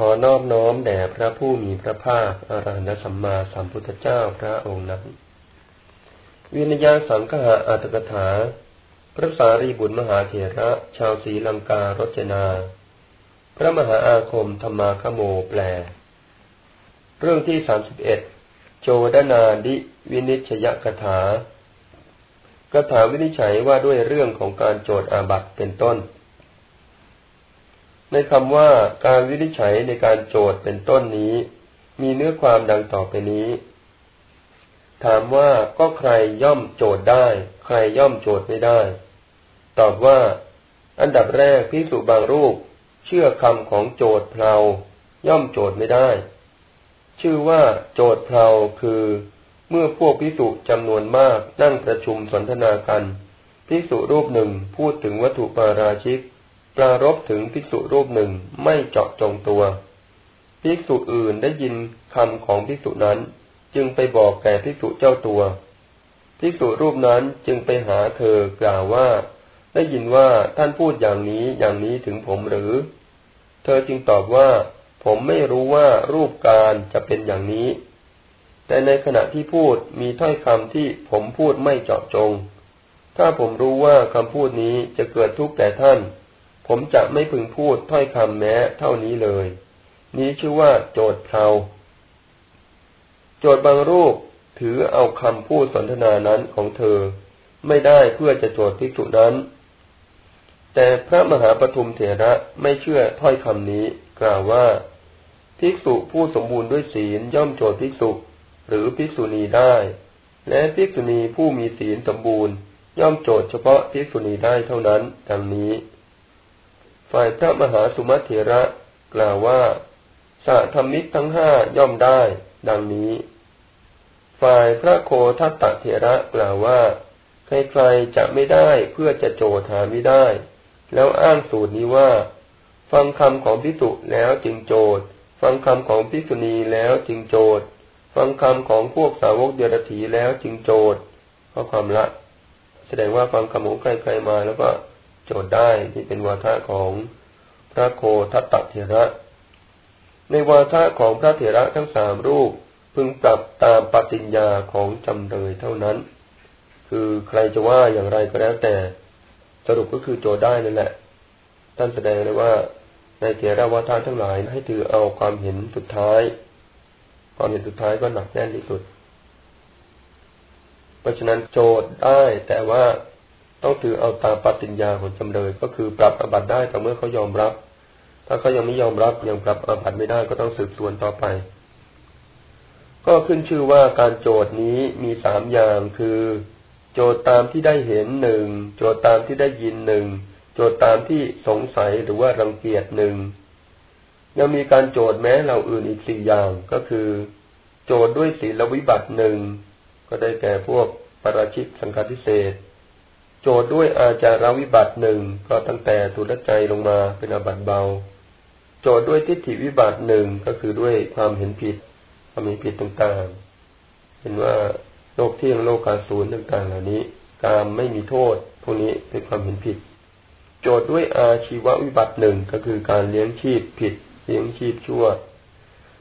ขอนอบน้อมแด่พระผู้มีพระภาคอรหันตสัมมาสัมพุทธเจ้าพระองค์นั้น วินยาสังฆะอัตถกถา พระสารีบุตรมหาเถระ ชาวศรีลังการจนา พระมหาอาคมธรรมาคโมแปล เรื่องที่สามสิบเอ็ดโจดนาดิวินิชยกถากถาวินิจฉัยว่าด้วยเรื่องของการโจดอาบัตเป็นต้น ในคำว่าการวินิจฉัยในการโจทย์เป็นต้นนี้ มีเนื้อความดังต่อไปนี้ ถามว่าก็ใครย่อมโจทย์ได้ ใครย่อมโจทย์ไม่ได้ ตอบว่า อันดับแรกพิสุบางรูป เชื่อคำของโจทย์เพลาย่อมโจทย์ไม่ได้ ชื่อว่าโจทย์เพลาคือ เมื่อพวกพิสุจำนวนมากนั่งประชุมสนทนากันพิสุรูปหนึ่งพูดถึงวัตถุปาราชิก ปรารบถึงภิกษุรูปหนึ่งไม่เจาะจงตัวภิกษุอื่นได้ยินคำของภิกษุนั้น จึงไปบอกแก่ภิกษุเจ้าตัวภิกษุรูปนั้นจึงไปหาเธอกล่าวว่า ได้ยินว่าท่านพูดอย่างนี้อย่างนี้ถึงผมหรือ เธอจึงตอบว่า ผมไม่รู้ว่ารูปการจะเป็นอย่างนี้ แต่ในขณะที่พูดมีถ้อยคำที่ผมพูดไม่เจาะจง ถ้าผมรู้ว่าคำพูดนี้จะเกิดทุกข์แก่ท่าน ผมจะไม่พึงพูดถ้อยคำแม้เท่านี้เลย นี้ชื่อว่าโจทย์เขาโจทย์บางรูปถือเอาคำพูดสนทนานั้นของเธอ ไม่ได้เพื่อจะโจทย์ภิกษุนั้น แต่พระมหาปทุมเถระไม่เชื่อถ้อยคำนี้ กล่าวว่า ภิกษุผู้สมบูรณ์ด้วยศีลย่อมโจทย์ภิกษุ หรือภิกษุณีได้ และภิกษุณีผู้มีศีลสมบูรณ์ ย่อมโจทย์เฉพาะภิกษุณีได้เท่านั้นดังนี้ ฝ่ายพระมหาสุมาเถระกล่าวว่าสะธรรมิกทั้งห้าย่อมได้ ดังนี้ ฝ่ายพระโคทัตตเถระกล่าวว่าใครๆจะไม่ได้เพื่อจะโจทาไม่ได้ แล้วอ้างสูตรนี้ว่า ฟังคำของพิสุแล้วจึงโจทฟังคำของพิสุณีแล้วจึงโจทฟังคำของพวกสาวกเดรัจฉีแล้วจึงโจทเพราะความละ แสดงว่าฟังคำของใครๆมาแล้วก็ โจทย์ได้ที่เป็นวาทะของพระโคทัตตเถระ ในวาทะของพระเถระทั้งสามรูปพึงปรับตามปฏิญญาของจำเลยเท่านั้น คือใครจะว่าอย่างไรก็แล้วแต่ สรุปก็คือโจทย์ได้นั่นแหละ ท่านแสดงเลยว่า ในเถระวาทะทั้งหลายให้ถือเอาความเห็นสุดท้าย ความเห็นสุดท้ายก็หนักแน่นที่สุด เพราะฉะนั้นโจทย์ได้แต่ว่า ต้องถือเอาตามปฏิญญาของจำเลยก็คือปรับอบัตได้แต่เมื่อเขายอมรับ ถ้าเขายังไม่ยอมรับยังปรับอบัตไม่ได้ก็ต้องสืบสวนต่อไป ก็ขึ้นชื่อว่าการโจทย์นี้มีสามอย่างคือ โจทย์ตามที่ได้เห็นหนึ่งโจทย์ตามที่ได้ยินหนึ่งโจทย์ตามที่สงสัยหรือว่ารังเกียจหนึ่งยังมีการโจทย์แม้เราอื่นอีกสี่อย่างก็คือ โจทย์ด้วยศีลวิบัติหนึ่งก็ได้แก่พวกปราชิกสังฆทิเศษ โจทย์ด้วยอาจารวิบัติหนึ่งก็ตั้งแต่ทุลใจลงมาเป็นอาบัติเบา โจทย์ด้วยทิฏฐิวิบัติหนึ่งก็คือด้วยความเห็นผิดความเห็นผิดต่างๆ เห็นว่าโลกเที่ยงโลกกาสูนต่างๆ เหล่านี้การไม่มีโทษพวกนี้เป็นความเห็นผิด โจทย์ด้วยอาชีววิบัติหนึ่งก็คือการเลี้ยงชีพผิดเลี้ยงชีพชั่ว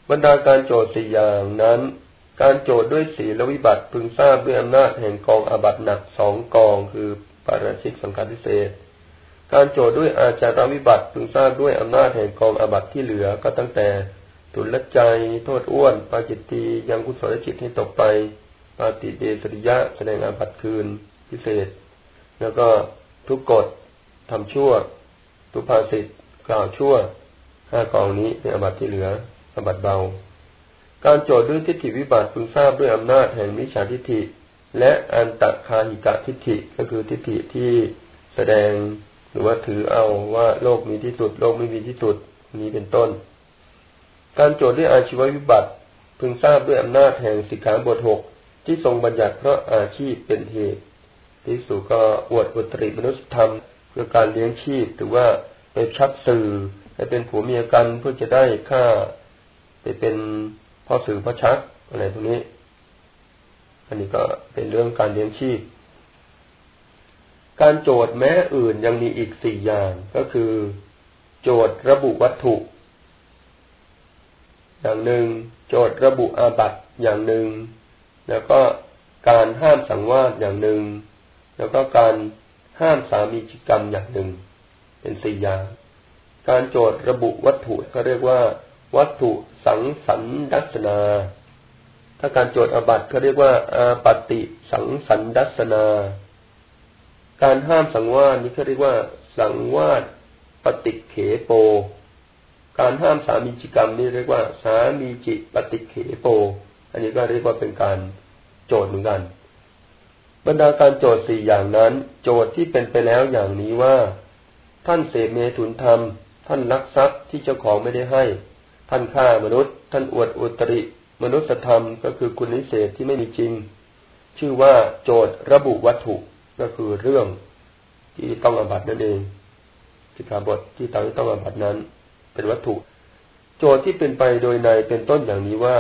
บรรดาการโจทย์สี่อย่างนั้น การโจทย์ด้วยศีลวิบัติพึงทราบด้วยอำนาจแห่งกองอาบัตหนักสองกองคือปาราชิกสังฆาทิเศษการโจทย์ด้วยอาจารวิบัติพึงทราบด้วยอำนาจแห่งกองอาบัตที่เหลือก็ตั้งแต่ตุลใจโทษอ้วน ปาจิตตียังกุศลจิตให้ตกไป ปาติเดสริยะแสดงอาบัตคืนพิเศษ แล้วก็ทุกกฎทำชั่ว ทุพาสิทธ์กล่าวชั่วห้ากองนี้เป็นอาบัตที่เหลืออาบัตเบา การโจทย์ด้วยทิฏฐิวิบัติพึงทราบด้วยอำนาจแห่งมิจฉาทิฏฐิ และอันตะคาหิกะทิฏฐิก็คือทิฏฐิที่แสดงหรือว่าถือเอาว่าโลกมีที่สุด โลกไม่มีที่สุดนี้เป็นต้น การโจทย์ด้วยอาชีววิบัติ พึงทราบด้วยอำนาจแห่งสิกขาบทหกที่ทรงบัญญัติเพราะอาชีพเป็นเหตุที่สุก็อวดอุตริมนุษยธรรมเพื่อการเลี้ยงชีพหรือว่าไปชักสื่อให้เป็นผัวเมียกันเพื่อจะได้ค่าไปเป็น พ่อสื่อพ่อชักอะไรพวกนี้ อันนี้ก็เป็นเรื่องการเลี้ยงชีพ การโจทย์แม้อื่นยังมีอีกสี่อย่างก็คือ โจทย์ระบุวัตถุ อย่างหนึ่ง โจทย์ระบุอาบัตอย่างหนึ่ง แล้วก็การห้ามสังวาสอย่างหนึ่ง แล้วก็การห้ามสามีจิกรรมอย่างหนึ่ง เป็นสี่อย่าง การโจทย์ระบุวัตถุก็เรียกว่า วัตถุสังสันดัสนา ถ้าการโจทย์อบัตเขาเรียกว่า อาปติสังสันดัสนา การห้ามสังวาสนี้เขาเรียกว่า สังวาสปฏิเขโป การห้ามสามีจิกรรมนี่เรียกว่า สามีจิปฏิเขโป อันนี้ก็เรียกว่าเป็นการโจทย์เหมือนกันบรรดาการโจทย์สี่อย่างนั้น โจทย์ที่เป็นไปแล้วอย่างนี้ว่า ท่านเสพเมถุนธรรม ท่านลักทรัพย์ที่เจ้าของไม่ได้ให้ ท่านฆ่ามนุษย์ ท่านอวดอุตริ มนุษยธรรมก็คือคุณนิเศษที่ไม่มีจริง ชื่อว่าโจทย์ระบุวัตถุก็คือเรื่องที่ต้องอบัตนั่นเองสิกขาบทที่ต้องต้องอบัตนั้น เป็นวัตถุ โจทย์ที่เป็นไปโดยในเป็นต้นอย่างนี้ว่า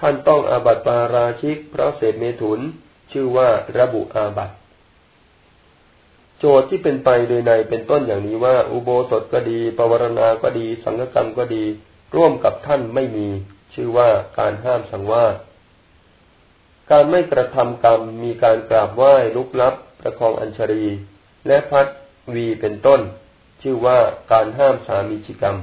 ท่านต้องอาบัติปาราชิกเพราะเศษเมถุน ชื่อว่าระบุอาบัติโจทย์ที่เป็นไปโดยในเป็นต้นอย่างนี้ว่า อุโบสถก็ดี ปวารณาก็ดี สังฆกรรมก็ดี ร่วมกับท่านไม่มี ชื่อว่าการห้ามสังวาสการไม่กระทำกรรมมีการกราบไหว้ลุกลับ ประคองอัญชรี และพัดวีเป็นต้น ชื่อว่าการห้ามสามีจิกรรม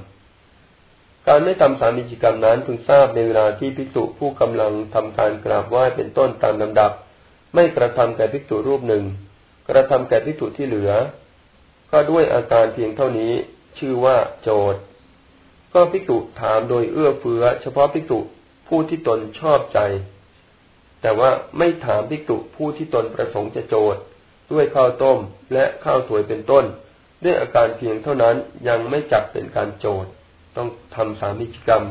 การไม่ทำสามีจิกรรมนั้นพึงทราบในเวลาที่ภิกษุผู้กำลังทำการกราบไหว้เป็นต้นตามลำดับ ไม่กระทำแก่ภิกษุรูปหนึ่ง กระทำแก่ภิกษุที่เหลือ ก็ด้วยอาการเพียงเท่านี้ ชื่อว่าโจท ก็ภิกษุถามโดยเอื้อเฟื้อ เฉพาะภิกษุผู้ที่ตนชอบใจ แต่ว่าไม่ถามภิกษุผู้ที่ตนประสงค์จะโจทย์ด้วยข้าวต้มและข้าวสวยเป็นต้น ด้วยอาการเพียงเท่านั้นยังไม่จับเป็นการโจทย์ต้องทำสามิจกรรม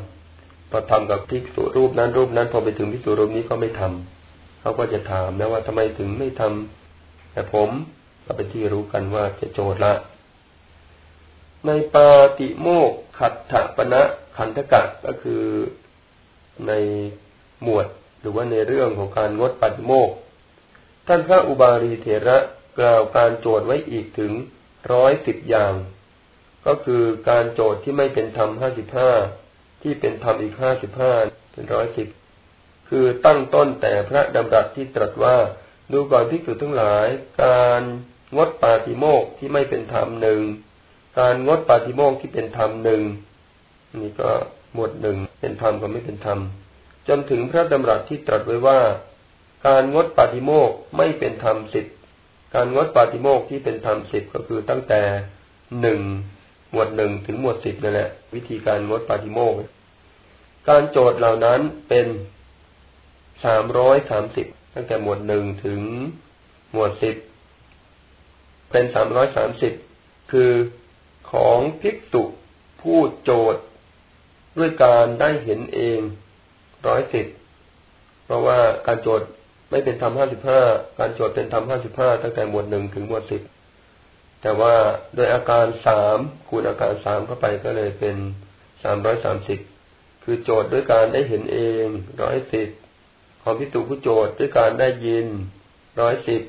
พอทำกับภิกษุรูปนั้นรูปนั้น พอไปถึงภิกษุรูปนี้ก็ไม่ทำเขาก็จะถามนะว่าทำไมถึงไม่ทำแต่ผมก็เป็นที่รู้กันว่าจะโจทย์ละ ในปาติโมกขัตถปณะขันธกะก็คือในหมวดหรือว่าในเรื่องของการงดปาติโมกท่านพระอุบาลีเถระกล่าวการโจทย์ไว้อีกถึงร้อยสิบอย่าง ก็คือการโจทย์ที่ไม่เป็นธรรมห้าสิบห้าที่เป็นธรรมอีกห้าสิบห้าเป็นร้อยสิบคือตั้งต้นแต่พระดำรัสที่ตรัสว่าดูก่อนที่สุดทั้งหลาย การงดปาติโมกที่ไม่เป็นธรรมหนึ่ง การงดปาติโมกที่เป็นธรรมหนึ่งนี่ก็หมวดหนึ่งเป็นธรรมกับไม่เป็นธรรมจนถึงพระดำรัสที่ตรัสไว้ว่า การงดปาติโมกไม่เป็นธรรมสิบการงดปาติโมกที่เป็นธรรมสิบก็คือตั้งแต่หนึ่งหมวดหนึ่งถึงหมวดสิบนั่นแหละ วิธีการงดปาฏิโมกการโจทย์เหล่านั้นเป็นสามร้อยสามสิบตั้งแต่หมวดหนึ่งถึงหมวดสิบเป็นสามร้อยสามสิบคือ ของภิกษุผู้โจทย์ด้วยการได้เห็นเองร้อยสิบเพราะว่าการโจทย์ไม่เป็นธรรมห้าสิบห้าการโจทย์เป็นธรรมห้าสิบห้าตั้งแต่หมวดหนึ่งถึงหมวดสิบแต่ว่าโดยอาการสามคูณอาการสามเข้าไปก็เลยเป็นสามร้อยสามสิบคือโจทย์ด้วยการได้เห็นเองร้อยสิบของพิจูผู้โจทย์ด้วยการได้ยินร้อยสิบ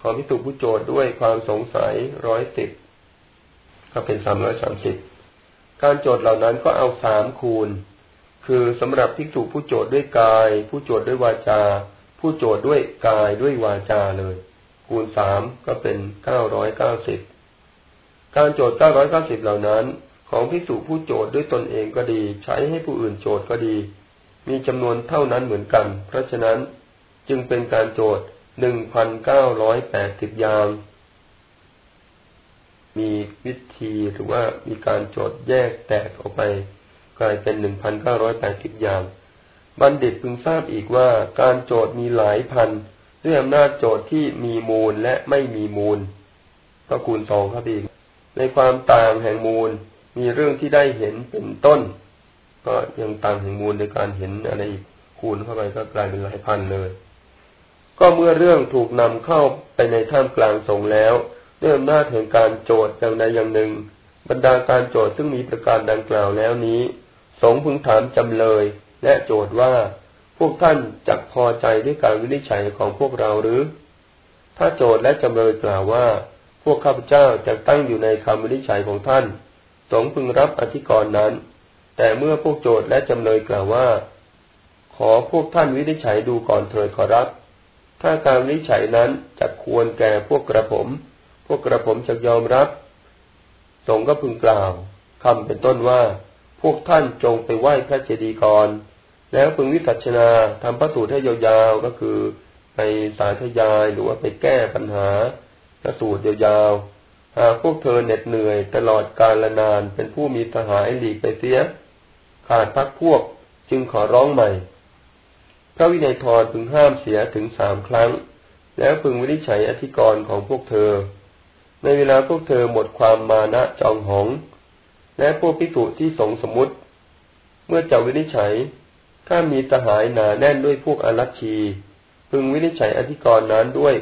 ของพิจูผู้โจทย์ด้วยความสงสัยร้อยสิบ ก็เป็นสามร้อยสามสิบการโจทย์เหล่านั้นก็เอาสามคูณ คือสำหรับพิจูผู้โจทย์ด้วยกาย ผู้โจทย์ด้วยวาจา ผู้โจทย์ด้วยกายด้วยวาจาเลย คูณสามก็เป็นเก้าร้อยเก้าสิบการโจทย์เก้าร้อยเก้าสิบเหล่านั้น ของพิสูจผู้โจทย์ด้วยตนเองก็ดี ใช้ให้ผู้อื่นโจทย์ก็ดี มีจำนวนเท่านั้นเหมือนกัน เพราะฉะนั้นจึงเป็นการโจทย์หนึ่งพันเก้าร้อยแปดสิบยาง มีวิธีหรือว่ามีการโจทย์แยกแตกออกไป กลายเป็นหนึ่งพันเก้าร้อยแปดสิบอย่าง บัณฑิตพึงทราบอีกว่าการโจทย์มีหลายพันด้วยอำนาจโจทย์ที่มีมูลและไม่มีมูลก็คูณสองครับอีก ในความต่างแห่งมูล มีเรื่องที่ได้เห็นเป็นต้น ก็ยังต่างแห่งมูลในการเห็นอะไรอีกคูณเข้าไปก็กลายเป็นหลายพันเลย ก็เมื่อเรื่องถูกนำเข้าไปในท่ามกลางสงแล้ว ด้วยอำนาจแห่งการโจทย์อย่างใดอย่างหนึ่ง บรรดาการโจทย์ซึ่งมีประการดังกล่าวแล้วนี้ สงพึงถามจำเลย และโจทย์ว่าพวกท่านจักพอใจด้วยการวินิจฉัยของพวกเราหรือ ถ้าโจทย์และจำเลยกล่าวว่า พวกข้าพเจ้าจะตั้งอยู่ในคำวินิจฉัยของท่าน สงพึงรับอธิกรณ์นั้น แต่เมื่อพวกโจทย์และจำเลยกล่าวว่า ขอพวกท่านวินิจฉัยดูก่อนเถิดขอรับ ถ้าการวินิจฉัยนั้นจะควรแก่พวกกระผม พวกกระผมจะยอมรับ สงก็พึงกล่าวคำเป็นต้นว่า พวกท่านจงไปไหว้พระเจดีย์ก่อน แล้วพึงวิสัชนาทำพระสูตรให้ยาวๆ ก็คือไปสายทยายหรือว่าไปแก้ปัญหาพระสูตรยาวๆ หากพวกเธอเหน็ดเหนื่อยตลอดกาลนานเป็นผู้มีสหายหลีกไปเสีย ขาดพักพวกจึงขอร้องใหม่ พระวินัยทรพึงห้ามเสียถึงสามครั้ง แล้วพึงวินิจฉัยอธิกรณ์ของพวกเธอ ในเวลาพวกเธอหมดความมานะจองหอง และพวกพิสุที่สงสมุติ เมื่อจะวินิจฉัย ถ้ามีสหายหนาแน่นด้วยพวกอรัชชี พึงวินิจฉัยอธิกรณ์นั้นด้วย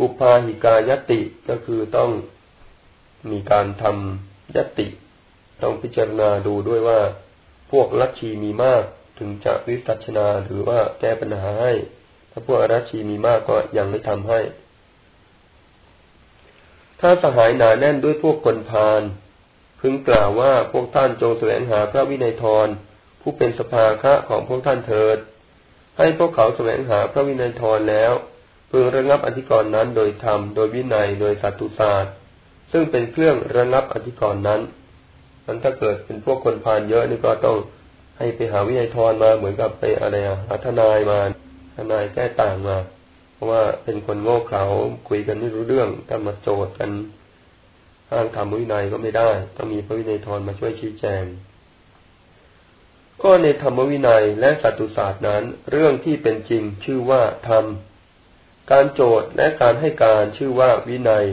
อุปาหิกายติก็คือต้องมีการทำยติ ต้องพิจารณาดูด้วยว่า พวกลัทธิมีมากถึงจะวิสัชนาหรือว่าแก้ปัญหาให้ ถ้าพวกอรัชีมีมากก็ยังไม่ทำให้ ถ้าสหายหนาแน่นด้วยพวกคนพาลพึงกล่าวว่าพวกท่านจงแสวงหาพระวินัยทรผู้เป็นสภาคะของพวกท่านเถิด ให้พวกเขาแสวงหาพระวินัยทรแล้ว พึงระงับอธิกรณ์นั้นโดยธรรมโดยวินัยโดยสัตตุศาสตร์ ซึ่งเป็นเครื่องระงับอธิกรณ์นั้นนั้นถ้าเกิดเป็นพวกคนพาลเยอะนี่ก็ต้องให้ไปหาวินัยทรมาเหมือนกับไปอะไรอะทนายมาทนายแก้ต่างมา ราะว่าเป็นคนโง่เขลาคุยกันไม่รู้เรื่องก็มาโจทย์กันห้างทำวินัยก็ไม่ได้ ต้องมีพระวินัยทรมาช่วยชี้แจง ก็ในธรรมวินัยและสัตตุศาสตร์นั้น เรื่องที่เป็นจริงชื่อว่าธรรม การโจทย์และการให้การชื่อว่าวินัย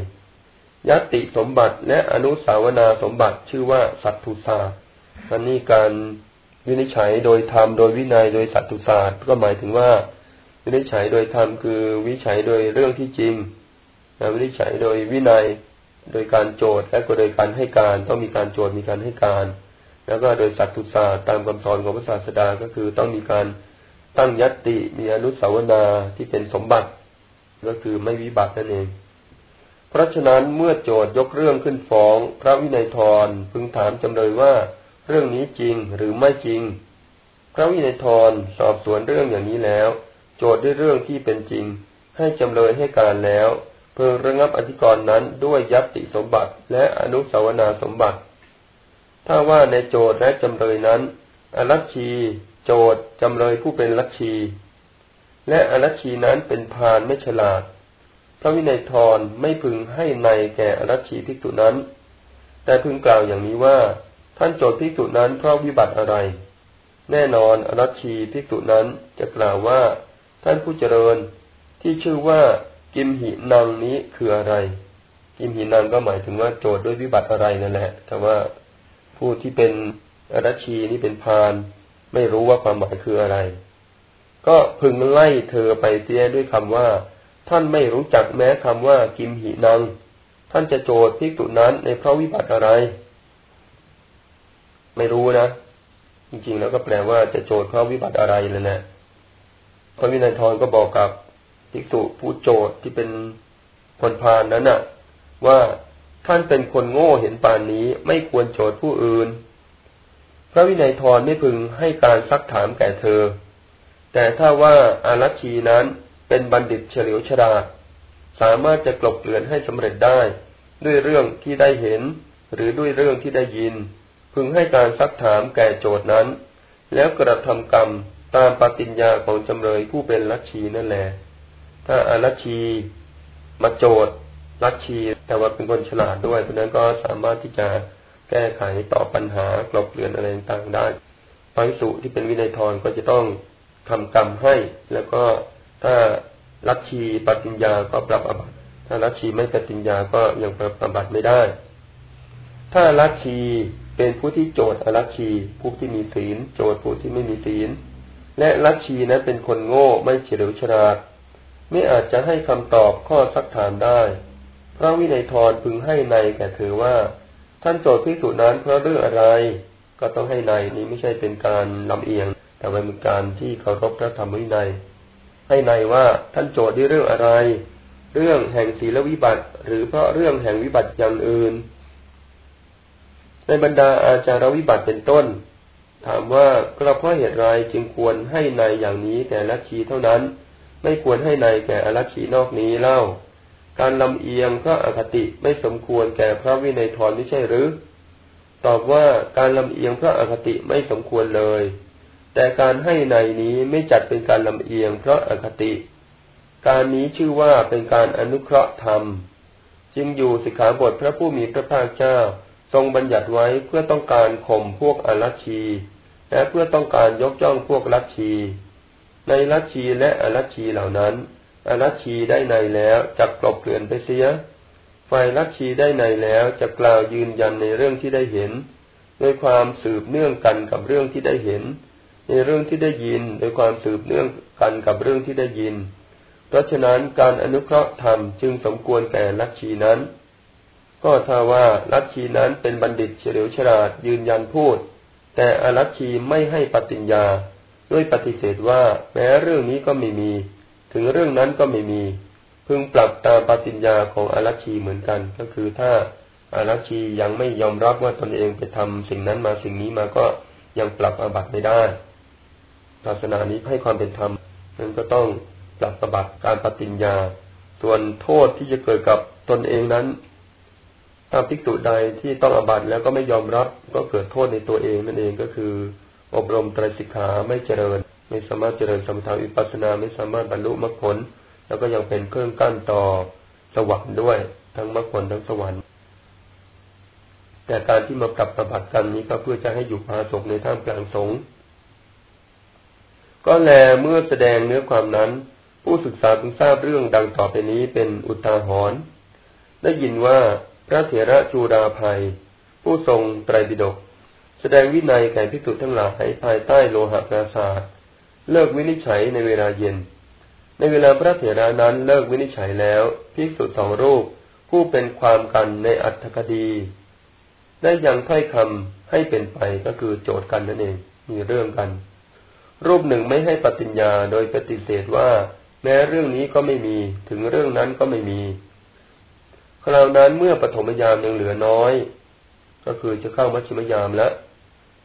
ยติสมบัติและอนุสาวนาสมบัติชื่อว่าสัตตุศาสตร์อันนี้การวินิจฉัยโดยธรรมโดยวินัยโดยสัตตุศาสตร์ก็หมายถึงว่า วินิจฉัยโดยธรรมคือวิจัยโดยเรื่องที่จริงวินิจฉัยโดยวินัย โดยการโจทย์และก็โดยการให้การต้องมีการโจทย์มีการให้การ แล้วก็โดยสัตตุศาสตร์ตามคำสอนของพระศาสดาก็คือต้องมีการตั้งยัตติมีอนุสาวนาที่เป็นสมบัติ ก็คือไม่วิบัตินั่นเอง เพราะฉะนั้นเมื่อโจทยกเรื่องขึ้นฟ้อง พระวินัยทรพึงถามจำเลยว่าเรื่องนี้จริงหรือไม่จริง พระวินัยทรสอบสวนเรื่องอย่างนี้แล้ว โจทย์ด้วยเรื่องที่เป็นจริง ให้จำเลยให้การแล้ว เพื่อระงับอธิกรณ์นั้นด้วยยัตติสมบัติและอนุสาวนาสมบัติ ถ้าว่าในโจทย์และจำเลยนั้นอรัชชี โจทย์จำเลยผู้เป็นรัชชี และอรัชชีนั้นเป็นพานไม่ฉลาด พระวินัยทรไม่พึงให้ในแก่อรัชชีภิกษุนั้น แต่พึงกล่าวอย่างนี้ว่า ท่านโจทย์ภิกษุนั้นเพราะวิบัติอะไร แน่นอนอรัชชีภิกษุนั้นจะกล่าวว่า ท่านผู้เจริญที่ชื่อว่ากิมหินังนี้คืออะไร กิมหินังก็หมายถึงว่าโจทย์ด้วยวิบัติอะไรนั่นแหละ แต่ว่าผู้ที่เป็นอรัชีนี่เป็นพาน ไม่รู้ว่าความหมายคืออะไร ก็พึงไล่เธอไปเสียด้วยคำว่า ท่านไม่รู้จักแม้คำว่า กิมหินัง ท่านจะโจทย์พิกุนั้นในพระวิบัติอะไร ไม่รู้นะจริงๆแล้วก็แปลว่าจะโจทย์พระวิบัติอะไรเลยนะ ระวินัยทรก็บอกกับภิกษุผู้โจทย์ที่เป็นคนพาลนั้นน่ะ ว่าท่านเป็นคนโง่เห็นป่านนี้ไม่ควรโจทย์ผู้อื่น พระวินัยทรไม่พึงให้การซักถามแก่เธอ แต่ถ้าว่าอารัชีนั้นเป็นบัณฑิตเฉลียวฉลาดสามารถจะกลบเกลื่อนให้สำเร็จได้ ด้วยเรื่องที่ได้เห็น หรือด้วยเรื่องที่ได้ยิน พึงให้การซักถามแก่โจทย์นั้น แล้วกระทำกรรม ตามปฏิญญาของจำเลยผู้เป็นลัทธินั่นแหละถ้าอารัชีมาโจทย์ลัทธิแต่ว่าเป็นคนฉลาดด้วยเพราะนั้นก็สามารถที่จะแก้ไขตอบปัญหากลบเกลื่อนอะไรต่างๆได้พระสุที่เป็นวินัยทรก็จะต้องทำกรรมให้ แล้วก็ถ้าลัทธิปฏิญญาก็ปรับอบัตถ้าลัทธิไม่ปฏิญญาก็ยังปรับอบัตไม่ได้ ถ้าลัทธิเป็นผู้ที่โจทย์อลัทธิผู้ที่มีศีล โจทย์ผู้ที่ไม่มีศีล และลัทธินั้นเป็นคนโง่ไม่เฉลียวฉลาด ไม่อาจจะให้คำตอบข้อสักถามได้ พระวินัยทรพึงให้ในแก่เธอว่า ท่านโจทย์พิสูจนั้นเพราะเรื่องอะไร ก็ต้องให้ในนี้ไม่ใช่เป็นการลำเอียง แต่เป็นการที่เคารพพระธรรมวินัย ให้ในว่าท่านโจทย์ด้วยเรื่องอะไร เรื่องแห่งศีลวิบัติ หรือเพราะเรื่องแห่งวิบัติอย่างอื่น ในบรรดาอาจารวิบัติเป็นต้น ถามว่าก็เพาะเหตุไรจึงควรให้ในอย่างนี้แก่ลัทธิเท่านั้น ไม่ควรให้ในแก่อลัทธินอกนี้เล่า การลำเอียงพระอคติไม่สมควรแก่พระวินัยทรไม่ใช่หรือ ตอบว่าการลำเอียงพระอคติไม่สมควรเลย แต่การให้ในนี้ไม่จัดเป็นการลำเอียงเพราะอคติ การนี้ชื่อว่าเป็นการอนุเคราะห์ธรรม จึงอยู่สิกขาบทพระผู้มีพระภาคเจ้า ทรงบัญญัติไว้เพื่อต้องการข่มพวกอรัชชี และเพื่อต้องการยกย่องพวกลัทชีในลัทชีและอรัชชีเหล่านั้นอรัชชีได้ในแล้วจักกลบเกลื่อนไปเสียฝ่ายลัทชีได้ในแล้วจะกล่าวยืนยันในเรื่องที่ได้เห็นโดยความสืบเนื่องกันกับเรื่องที่ได้เห็น ในเรื่องที่ได้ยินโดยความสืบเนื่องกันกับเรื่องที่ได้ยิน เพราะฉะนั้นการอนุเคราะห์ธรรมจึงสมควรแก่ลัทชีนั้น ก็ถ้าว่าลัทธินั้นเป็นบัณฑิตเฉลียวฉลาดยืนยันพูด แต่อลัทธิไม่ให้ปฏิญญา ด้วยปฏิเสธว่า แม้เรื่องนี้ก็ไม่มี ถึงเรื่องนั้นก็ไม่มี พึงปรับตามปฏิญญาของอลัทธิเหมือนกัน ก็คือถ้าอารัชียังไม่ยอมรับว่าตนเองไปทำสิ่งนั้นมาสิ่งนี้มาก็ยังปรับอาบัติไม่ได้ ศาสนานี้ให้ความเป็นธรรมนั้นก็ต้องปรับอาบัติการปฏิญญา ส่วนโทษที่จะเกิดกับตนเองนั้น ถ้าภิกษุใดที่ต้องอบัตแล้วก็ไม่ยอมรับก็เกิดโทษในตัวเองนั่นเองก็คือ อบรมไตรสิกขาไม่เจริญ ไม่สามารถเจริญสมถาวิปัสนาไม่สามารถบรรลุมรรคผล แล้วก็ยังเป็นเครื่องกั้นต่อสวรรค์ด้วย ทั้งมรรคผลทั้งสวรรค์ แต่การที่มาปรับประบัติกันนี้ก็เพื่อจะให้อยู่พาสกในท่ามกลางสงฆ์ก็แลเมื่อแสดงเนื้อความนั้น ผู้ศึกษาพึงทราบเรื่องดังต่อไปนี้เป็นอุทาหรณ์ได้ยินว่า พระเถระจูดาภัย ผู้ทรงไตรปิฎกแสดงวินัยแก่พิสุทั้งหลายภายใต้โลหะปราศาสเลิกวินิจฉัยในเวลาเย็น ในเวลาพระเถระนั้นเลิกวินิจฉัยแล้วพิสุสองรูป ผู้เป็นความกันในอัตถคดี ได้ยังถ้อยคำให้เป็นไปก็คือโจทย์กันนั่นเองมีเรื่องกัน รูปหนึ่งไม่ให้ปฏิญญาโดยปฏิเสธว่า แม้เรื่องนี้ก็ไม่มีถึงเรื่องนั้นก็ไม่มี คราวนั้นเมื่อปฐมยามยังเหลือน้อย ก็คือจะเข้ามัชฌิมยามแล้ว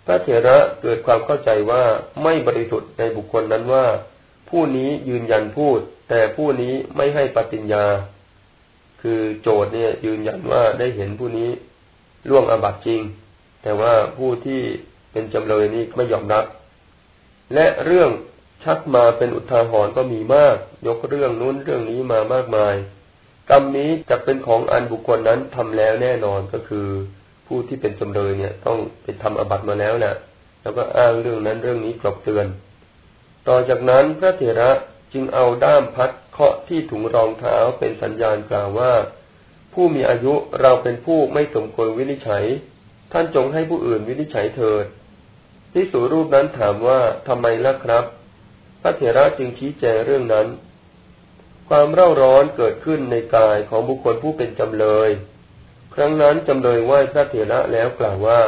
พระเถระเกิดความเข้าใจว่าไม่บริสุทธิ์ในบุคคลนั้นว่า ผู้นี้ยืนยันพูด แต่ผู้นี้ไม่ให้ปฏิญญา คือโจทย์เนี่ย ยืนยันว่าได้เห็นผู้นี้ล่วงอาบัติจริง แต่ว่าผู้ที่เป็นจำเลยนี้ไม่ยอมรับ และเรื่องชักมาเป็นอุทาหรณ์ก็มีมาก ยกเรื่องนู้นเรื่องนี้มามากมาย กรรมนี้จะเป็นของอันบุคคลนั้นทำแล้วแน่นอนก็คือ ผู้ที่เป็นจำเลยเนี่ย ต้องไปทำอบัตมาแล้วนะแล้วก็อ้างเรื่องนั้นเรื่องนี้กลบเตือน ต่อจากนั้นพระเถระจึงเอาด้ามพัดเคาะที่ถุงรองเท้าเป็นสัญญาณกล่าวว่า ผู้มีอายุเราเป็นผู้ไม่สมควรวินิจฉัย ท่านจงให้ผู้อื่นวินิจฉัยเถิดที่สูรูปนั้นถามว่าทำไมล่ะครับ พระเถระจึงชี้แจงเรื่องนั้น ความเร่าร้อนเกิดขึ้นในกายของบุคคลผู้เป็นจำเลย ครั้งนั้นจำเลยไหว้พระเถระแล้วกล่าวว่า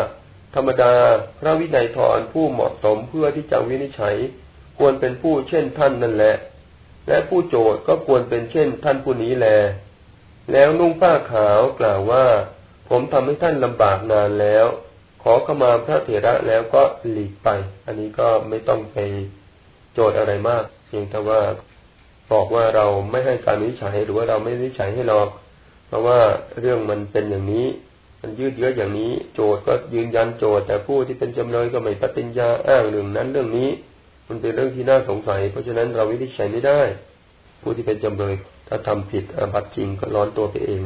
ธรรมดาพระวินัยทรผู้เหมาะสมเพื่อที่จะวินิจฉัย ควรเป็นผู้เช่นท่านนั่นแหละ และผู้โจทย์ก็ควรเป็นเช่นท่านผู้นี้แล แล้วนุ่งผ้าขาวกล่าวว่า ผมทำให้ท่านลำบากนานแล้ว ขอขมาพระเถระแล้วก็หลีกไป อันนี้ก็ไม่ต้องไปโจทย์อะไรมากเพียงแต่ว่า บอกว่าเราไม่ให้การวิจัยหรือว่าเราไม่วิจัยให้หรอก เพราะว่าเรื่องมันเป็นอย่างนี้ มันยืดเยื้ออย่างนี้ โจทย์ก็ยืนยันโจทย์ แต่ผู้ที่เป็นจำเลยก็ไม่ปฏิญญาอ้างเรื่องนั้นเรื่องนี้ มันเป็นเรื่องที่น่าสงสัย เพราะฉะนั้นเราวินิจฉัยไม่ได้ ผู้ที่เป็นจำเลย ถ้าทำผิดอาบัติจริงก็ร้อนตัวไปเอง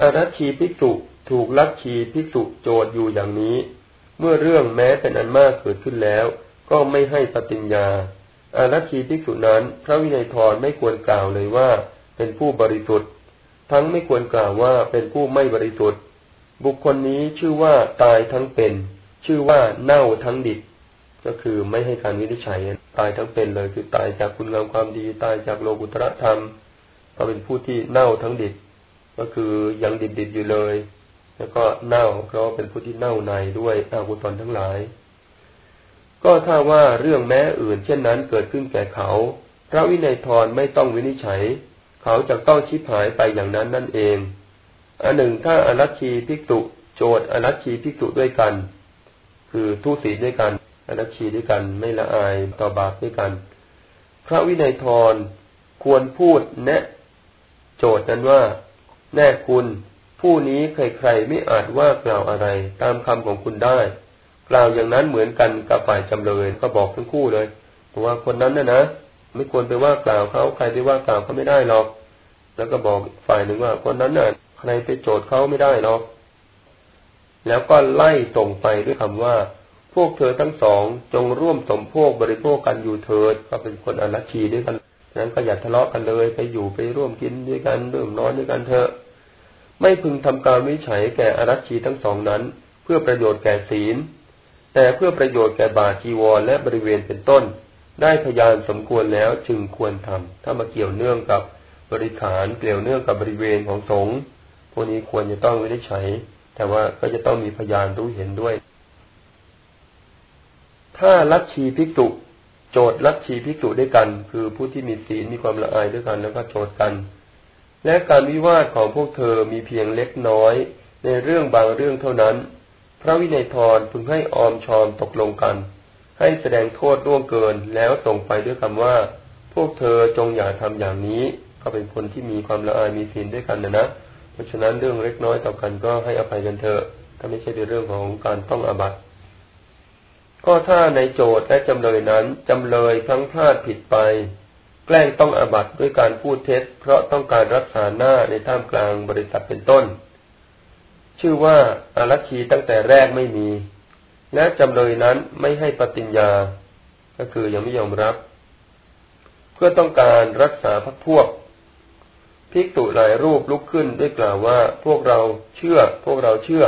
อารัชีภิกษุถูกลักชีภิกษุโจทย์อยู่อย่างนี้ เมื่อเรื่องแม้เป็นอันมากเกิดขึ้นแล้ว ก็ไม่ให้ปฏิญญา อารัชีภิกษุนั้น พระวินัยทรไม่ควรกล่าวเลยว่า เป็นผู้บริสุทธิ์ ทั้งไม่ควรกล่าวว่าเป็นผู้ไม่บริสุทธิ์ บุคคลนี้ชื่อว่าตายทั้งเป็น ชื่อว่าเน่าทั้งดิบก็คือไม่ให้การวินิจฉัยตายทั้งเป็นเลยคือตายจากคุณงามความดีตายจากโลกุตระธรรมก็เป็นผู้ที่เน่าทั้งดิบก็คือยังดิบดิบอยู่เลย แล้วก็เน่าเพราะเป็นผู้ที่เน่าในด้วยอากุศลทั้งหลาย ก็ถ้าว่าเรื่องแม้อื่นเช่นนั้นเกิดขึ้นแก่เขา พระวินัยทรไม่ต้องวินิจฉัย เขาจะต้องชิบหายไปอย่างนั้นนั่นเอง อันหนึ่งถ้าอรัชชีภิกษุโจทย์อรัชชีภิกษุด้วยกัน คือทุศีด้วยกันอนัชีด้วยกัน ไม่ละอายต่อบาปด้วยกัน พระวินัยทรควรพูดแนะ โจทย์นั้นว่า แน่คุณ ผู้นี้ใครๆไม่อาจว่ากล่าวอะไร ตามคำของคุณได้ กล่าวอย่างนั้นเหมือนกันกับฝ่ายจำเลยก็บอกทั้งคู่เลยว่าคนนั้นน่ะนะไม่ควรไปว่ากล่าวเขาใครไปว่ากล่าวเขาไม่ได้หรอก แล้วก็บอกฝ่ายหนึ่งว่า คนนั้นน่ะใครไปโจทย์เขาไม่ได้หรอก แล้วก็ไล่ส่งไปด้วยคำว่า พวกเธอทั้งสองจงร่วมสมโภคบริโภคกันอยู่เถิดก็เป็นคนอรัชีด้วยกันนั้นก็อย่าทะเลาะกันเลยไปอยู่ไปร่วมกินด้วยกันร่วมนอนด้วยกันเถอะ ไม่พึงทำการวิจัยแก่อรัชีทั้งสองนั้น เพื่อประโยชน์แก่ศีล แต่เพื่อประโยชน์แก่บาจีวรและบริเวณเป็นต้น ได้พยานสมควรแล้วจึงควรทำถ้ามาเกี่ยวเนื่องกับบริขารเกี่ยวเนื่องกับบริเวณของสงฆ์พวกนี้ควรจะต้องไม่ได้ใช้แต่ว่าก็จะต้องมีพยานรู้เห็นด้วย ถ้าลัทธิภิกษุโจทย์ลัทธิภิกษุด้วยกัน คือผู้ที่มีศีลมีความละอายด้วยกันแล้วก็โจทย์กัน และการวิวาทของพวกเธอมีเพียงเล็กน้อยในเรื่องบางเรื่องเท่านั้น พระวินัยทรพึงให้ออมชอมตกลงกัน ให้แสดงโทษล่วงเกินแล้วส่งไปด้วยคำว่า พวกเธอจงอย่าทำอย่างนี้ ก็เป็นคนที่มีความละอายมีศีลด้วยกันนะนะเพราะฉะนั้นเรื่องเล็กน้อยต่อกันก็ให้อภัยกันเถอะถ้าไม่ใช่ในเรื่องของการต้องอาบัติก็ถ้าในโจทย์และจำเลยนั้นจำเลยพลั้งพลาดผิดไป แกล้งต้องอาบัติด้วยการพูดเท็จ เพราะต้องการรักษาหน้าในท่ามกลางบริษัทเป็นต้น ชื่อว่าอารัชีตั้งแต่แรกไม่มี และจำเลยนั้นไม่ให้ปฏิญญา ก็คือยังไม่ยอมรับ เพื่อต้องการรักษาพักพวกภิกษุหลายรูปลุกขึ้นด้วยกล่าวว่าพวกเราเชื่อ พวกเราเชื่อ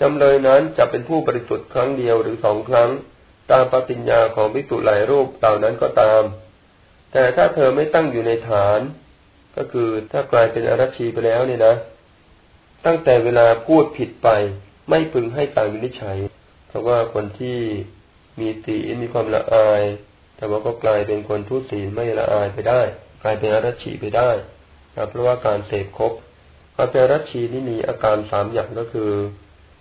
จำเลยนั้นจะเป็นผู้บริสุทธิ์ครั้งเดียวหรือสองครั้ง ตามปฏิญญาของภิกษุหลายรูปเหล่านั้นก็ตาม แต่ถ้าเธอไม่ตั้งอยู่ในฐาน ก็คือถ้ากลายเป็นอรัชีไปแล้วเนี่ยนะ ตั้งแต่เวลาพูดผิดไป ไม่พึงให้การวินิจฉัย เพราะว่าคนที่มีศีลมีความละอาย แต่ว่าก็กลายเป็นคนทุศีลไม่ละอายไปได้ กลายเป็นอรัชีไปได้เพราะว่าการเสพครบการเป็นอรัชีนี่มีอาการสามอย่างก็คือ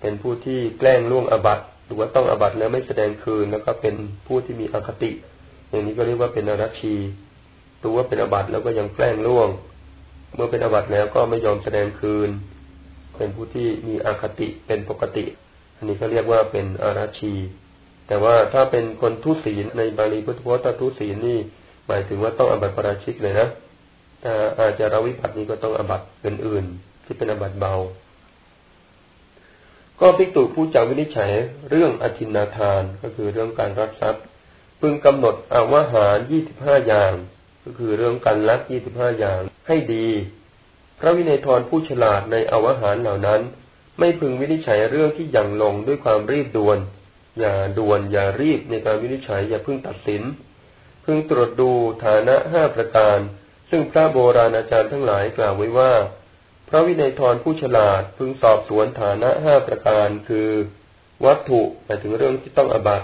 เป็นผู้ที่แกล้งล่วงอบัตหรือว่าต้องอบัตแล้วไม่แสดงคืนแล้วก็เป็นผู้ที่มีอคติ อย่างนี้ก็เรียกว่าเป็นอรัชีรู้ว่าเป็นอบัตแล้วก็ยังแกล้งล่วง เมื่อเป็นอบัตแล้วก็ไม่ยอมแสดงคืน เป็นผู้ที่มีอคติเป็นปกติ อันนี้เขาเรียกว่าเป็นอาราชี แต่ว่าถ้าเป็นคนทุศีลในบาลีพุทธพจน์ทุศีลนี่หมายถึงว่าต้องอบัติปราชิกเลยนะถ้าอาจจะราวิปัตินี้ก็ต้องอบัติอื่นๆที่เป็นอบัติเบา ก็พิกตุผู้จาวินิจฉัยเรื่องอธินาทานก็คือเรื่องการรักทรัพย์พึงกำหนดอาวหารยี่สิบห้าอย่าง ก็คือเรื่องการรักยี่สิบห้าอย่างให้ดี พระวินัยทรผู้ฉลาดในอาวหารเหล่านั้น ไม่พึงวินิจฉัยเรื่องที่ยังลงด้วยความรีบด่วน อย่าด่วนอย่ารีบในการวินิจฉัยอย่าพึงตัดสิน พึงตรวจดูฐานะห้าประการ ซึ่งพระโบราณอาจารย์ทั้งหลายกล่าวไว้ว่า พระวินัยทรผู้ฉลาดพึงสอบสวนฐานะห้าประการคือ วัตถุหมายถึงเรื่องที่ต้องอบัต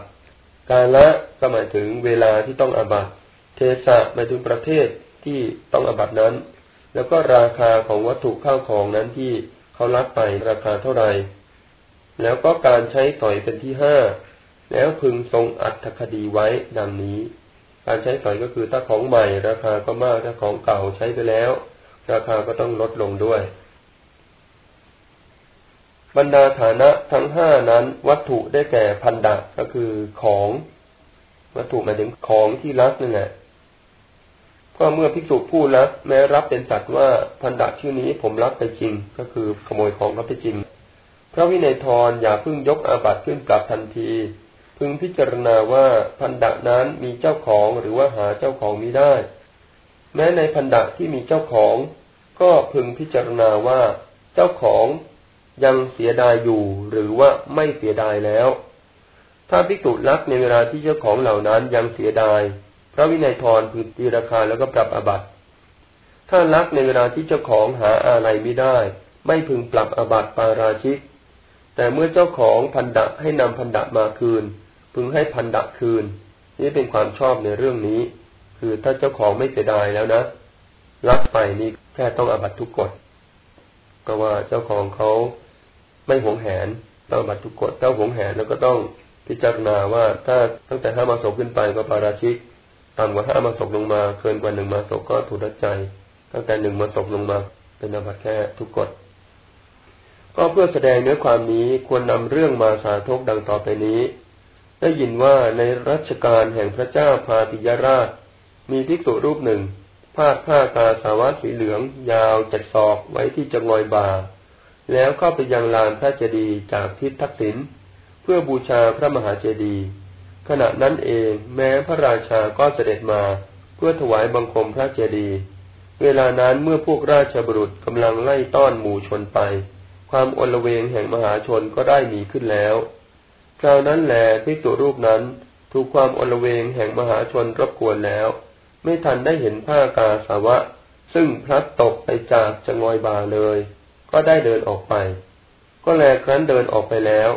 กาละก็หมายถึงเวลาที่ต้องอบัตเทศะหมายถึงประเทศที่ต้องอบัตนั้น แล้วก็ราคาของวัตถุข้าวของนั้นที่เขารับไปราคาเท่าไหร่ แล้วก็การใช้สอยเป็นที่ห้า แล้วพึงทรงอัตคดีไว้ดังนี้ การใช้สอยก็คือถ้าของใหม่ ราคาก็มากถ้าของเก่าใช้ไปแล้ว ราคาก็ต้องลดลงด้วย บรรดาฐานะทั้งห้านั้น วัตถุได้แก่พันดะก็คือของ วัตถุหมายถึงของที่รักนั่นแหละ ก็เมื่อภิกษุผู้รับแม้รับเป็นสัตว์ว่าพันดะชื่อนี้ผมรับไปจริง ก็คือขโมยของเขาไปจริง พระวินัยทรอย่าพึ่งยกอาบัติขึ้นกลับทันที พึงพิจารณาว่าพันดะนั้นมีเจ้าของหรือว่าหาเจ้าของมิได้ แม้ในพันดะที่มีเจ้าของ ก็พึงพิจารณาว่าเจ้าของยังเสียดายอยู่หรือว่าไม่เสียดายแล้ว ถ้าภิกษุรักในเวลาที่เจ้าของเหล่านั้นยังเสียดาย ระวินัยทรพึงตีราคาแล้วก็ปรับอบัตถ้าลักในเวลาที่เจ้าของหาอะไรไม่ได้ ไม่พึงปรับอบัตปาราชิก แต่เมื่อเจ้าของพันดะให้นำพันดะมาคืน พึงให้พันดะคืน นี่เป็นความชอบในเรื่องนี้ คือถ้าเจ้าของไม่เสียดายแล้วนะลักไปนี่แค่ต้องอบัตทุกกฎก็ว่าเจ้าของเขาไม่หวงแหนต้องบัตรทุกกฎเจ้าหงแหนแล้วก็ต้องพิจารณาว่าถ้าตั้งแต่ห้ามาศขึ้นไปก็ปาราชิก ต่ำกว่าห้ามาศกลงมา เกินกว่าหนึ่งมาศกก็ถูกใจ ตั้งแต่หนึ่งมาศกลงมา เป็นอาบัตแค่ทุกกฎก็เพื่อแสดงเนื้อความนี้ควรนำเรื่องมาสาธกดังต่อไปนี้ ได้ยินว่าในรัชกาลแห่งพระเจ้าพาติยราช มีภิกษุรูปหนึ่งผ้าผ้ากาสาวะสีเหลือง ยาวจัดศอกไว้ที่จงอยบาแล้วเข้าไปยังลานพระเจดีย์จากทิศทักษิณเพื่อบูชาพระมหาเจดีย์ ขณะนั้นเองแม้พระราชาก็เสด็จมาเพื่อถวายบังคมพระเจดีย์เวลานั้นเมื่อพวกราชบุรุษกำลังไล่ต้อนหมู่ชนไป ความอลเวงแห่งมหาชนก็ได้มีขึ้นแล้ว คราวนั้นแหลพิสุรูปนั้นถูกความอลเวงแห่งมหาชนรบกวนแล้ว ไม่ทันได้เห็นผ้ากาสาวะ ซึ่งพลัดตกไปจากจงอยบาเลย ก็ได้เดินออกไป ก็แลครั้นเดินออกไปแล้ว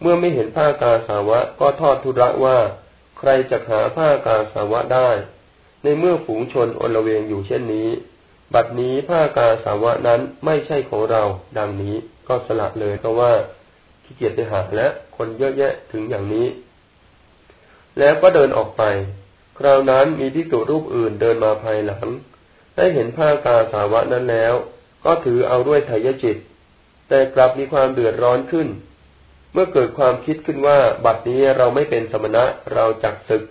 เมื่อไม่เห็นผ้ากาสาวะก็ทอดทุระว่า ใครจะหาผ้ากาสาวะได้ ในเมื่อฝูงชนอลเวงอยู่เช่นนี้ บัดนี้ผ้ากาสาวะนั้นไม่ใช่ของเรา ดังนี้ก็สละเลยเพราะว่าขี้เกียจไปหาและคนเยอะแยะถึงอย่างนี้ แล้วก็เดินออกไป คราวนั้นมีพิสุรูปอื่นเดินมาภายหลัง ได้เห็นผ้ากาสาวะนั้นแล้ว ก็ถือเอาด้วยไถยจิต แต่กลับมีความเดือดร้อนขึ้น เมื่อเกิดความคิดขึ้นว่าบัดนี้เราไม่เป็นสมณะเราจักศึก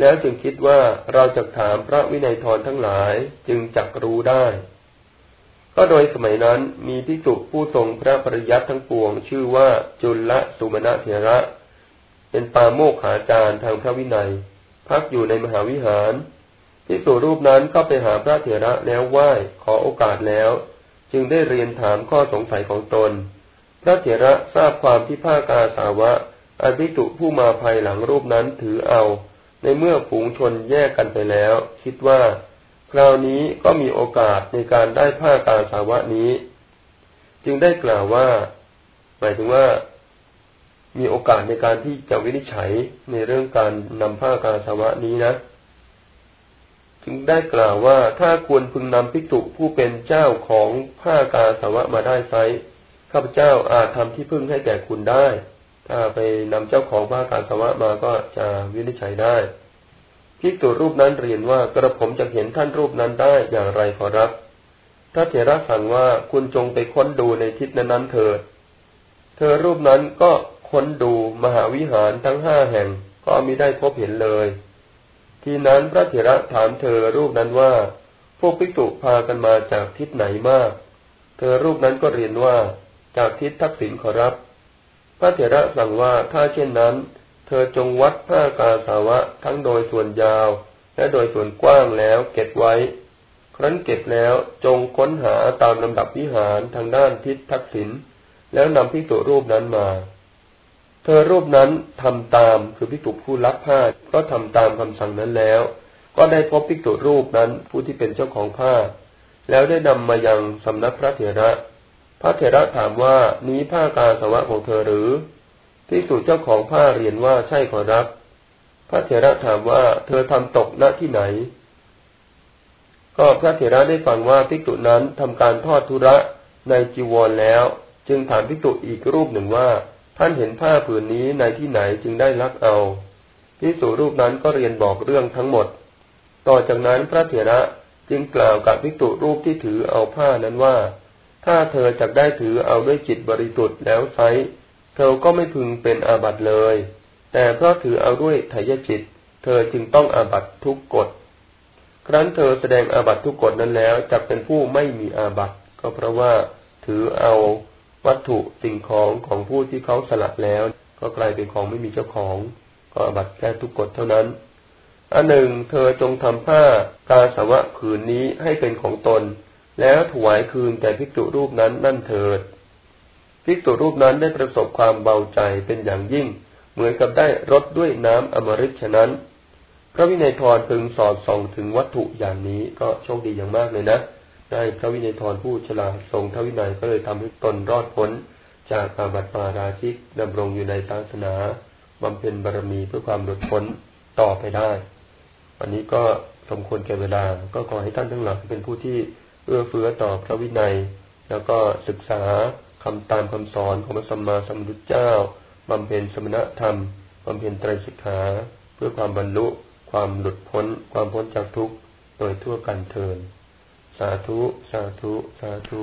แล้วจึงคิดว่าเราจะถามพระวินัยทรทั้งหลายจึงจักรู้ได้ ก็โดยสมัยนั้นมีพิสุผู้ทรงพระปริยัติทั้งปวง ชื่อว่าจุลสุมาณเถระ เป็นปาโมกขาจารย์ทางพระวินัย พักอยู่ในมหาวิหารพิสุรูปนั้นก็ไปหาพระเถระแล้วไหว้ขอโอกาสแล้ว จึงได้เรียนถามข้อสงสัยของตน พระเถระทราบความที่ภากาสาวะอภิสุผู้มาภายหลังรูปนั้นถือเอา ในเมื่อฝูงชนแยกกันไปแล้ว คิดว่า คราวนี้ก็มีโอกาสในการได้ผ้ากาสาวะนี้ จึงได้กล่าวว่า หมายถึงว่า มีโอกาสในการที่จะวินิจฉัยในเรื่องการนำผ้ากาสาวะนี้นะจึงได้กล่าวว่าถ้าควรพึงนำภิกษุผู้เป็นเจ้าของผ้ากาสาวะมาได้ไซ ข้าพเจ้าอาจทำที่พึ่งให้แก่คุณได้ ถ้าไปนำเจ้าของผ้าการสาวะมาก็จะวินิจฉัยได้ภิกษุรูปนั้นเรียนว่ากระผมจะเห็นท่านรูปนั้นได้อย่างไรขอรับพระเถระสั่งว่าคุณจงไปค้นดูในทิศนั้นเถิด เธอรูปนั้นก็ค้นดูมหาวิหารทั้งห้าแห่งก็มิได้พบเห็นเลย ทีนั้นพระเถระถามเธอรูปนั้นว่า พวกภิกษุพากันมาจากทิศไหนมาก เธอรูปนั้นก็เรียนว่า จากทิศทักษิณขอรับ พระเถระสั่งว่าถ้าเช่นนั้น เธอจงวัดผ้ากาสาวะทั้งโดยส่วนยาว และโดยส่วนกว้างแล้วเก็บไว้ ครั้นเก็บแล้วจงค้นหาตามลำดับวิหารทางด้านทิศทักษิณแล้วนำพิจุรูปนั้นมา เธอรูปนั้นทำตามคือพิจุผู้รับผ้าก็ทำตามคำสั่งนั้นแล้ว ก็ได้พบพิจุรูปนั้นผู้ที่เป็นเจ้าของผ้า แล้วได้นำมายังสำนักพระเถระ พระเถระถามว่านี้ผ้ากาสาวะของเธอหรือภิกษุเจ้าของผ้าเรียนว่าใช่ขอรับ พระเถระถามว่าเธอทำตกณที่ไหน ก็พระเถระได้ฟังว่าภิกษุนั้นทำการทอดทุระในจีวรแล้ว จึงถามภิกษุอีกรูปหนึ่งว่า ท่านเห็นผ้าผืนนี้ในที่ไหนจึงได้ลักเอาภิกษุรูปนั้นก็เรียนบอกเรื่องทั้งหมด ต่อจากนั้นพระเถระจึงกล่าวกับภิกษุรูปที่ถือเอาผ้านั้นว่า ถ้าเธอจะได้ถือเอาด้วยจิตบริสุทธิ์แล้วไซเธอก็ไม่พึงเป็นอาบัติเลย แต่เพราะถือเอาด้วยไถยจิต เธอจึงต้องอาบัตทุกกฎ ครั้นเธอแสดงอาบัตทุกกฎนั้นแล้วจะเป็นผู้ไม่มีอาบัตก็เพราะว่าถือเอาวัตถุสิ่งของของผู้ที่เขาสลัดแล้ว ก็กลายเป็นของไม่มีเจ้าของ ก็อาบัตแค่ทุกกฎเท่านั้นอันหนึ่ง เธอจงทำผ้ากาสาวะผืนนี้ให้เป็นของตน แล้วถวายคืนแก่ภิกษุรูปนั้นนั่นเถิด ภิกษุรูปนั้นได้ประสบความเบาใจเป็นอย่างยิ่ง เหมือนกับได้รดด้วยน้ำอมฤตฉะนั้น พระวินัยทรพึงสอดส่องถึงวัตถุอย่างนี้ก็โชคดีอย่างมากเลยนะ ได้พระวินัยทรผู้ฉลาดทรงทวินัยก็เลยทำให้ตนรอดพ้นจากอาบัติปาราชิกดำรงอยู่ในศาสนาบำเพ็ญบารมีเพื่อความหลุดพ้นต่อไปได้วันนี้ก็สมควรแก่เวลา ก็ขอให้ท่านทั้งหลายเป็นผู้ที่ เอื้อเฟื้อต่อพระวินัย แล้วก็ศึกษาคำตามคำสอนของพระสัมมาสัมพุทธเจ้าบำเพ็ญสมณธรรมบำเพ็ญไตรสิกขา เพื่อความบรรลุความหลุดพ้น ความพ้นจากทุกข์โดยทั่วกันเทินสาธุ สาธุ สาธุ